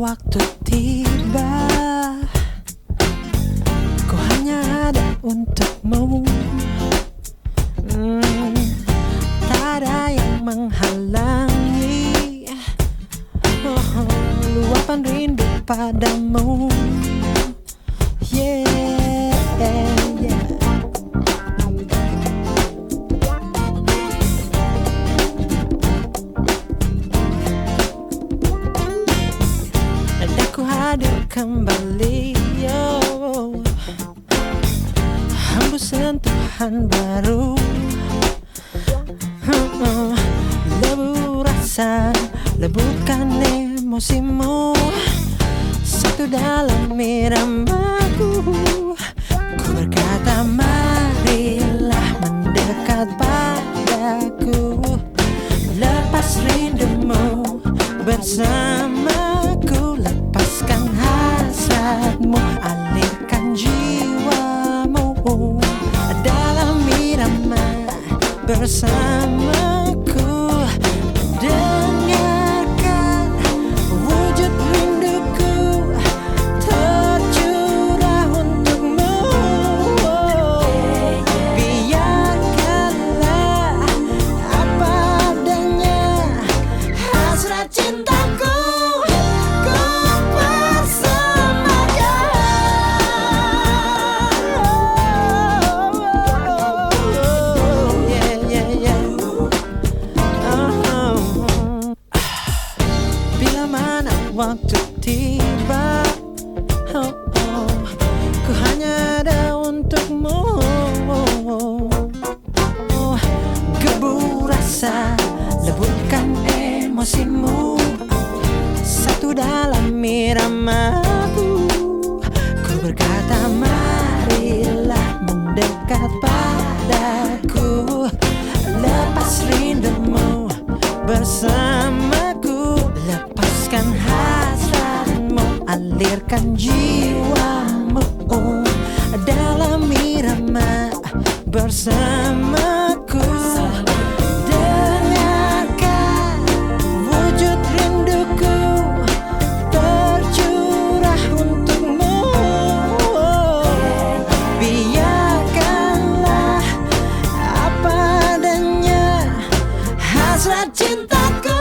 waktu tiba Ku hanya ada untukmu. Hmm, Tak ada yang menghalangi oh, Luapan rindu padamu hadir kembali yo. Hembus sentuhan baru. Hmm, Lebu rasa Lebukan emosimu. Satu dalam iramaku Ku berkata marilah bersamaku waktu tiba. Oh, oh, Ku hanya ada untukmu. Oh, Gebu rasa Lebukan emosimu. Satu dalam iramaku. Ku berkata marilah mendekat padaku. Lepas rindumu bersamaku Alirkan jiwamu Dalam irama bersamaku. Dengarkan wujud rinduku Tercurah untukmu. Biarkanlah apa adanya Hasrat cintaku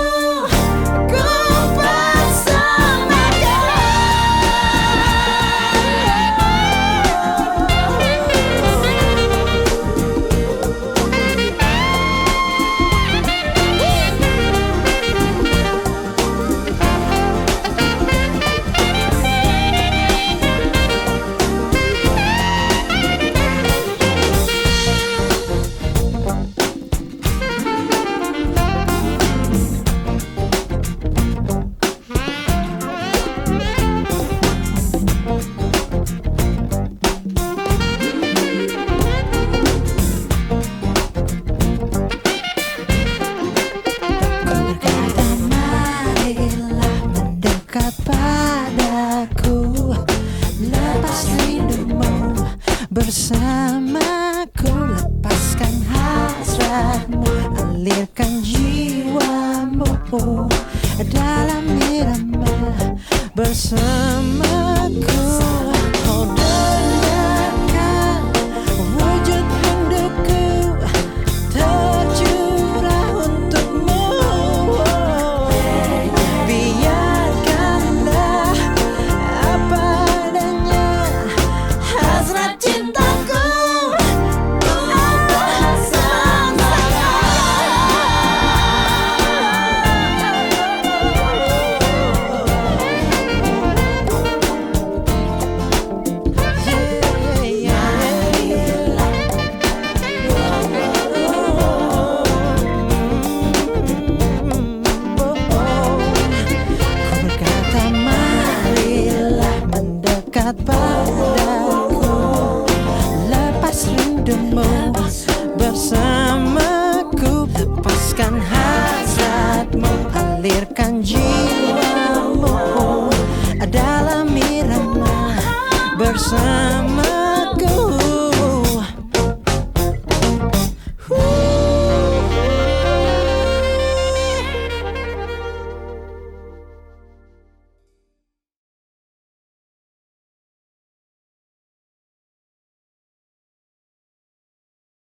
bersamaku Lepaskan hasratmu Alirkan jiwamu. Dalam irama bersamaku rindumu bersamaku. Lepaskan hasratmu Alirkan jiwamu. Dalam irama bersama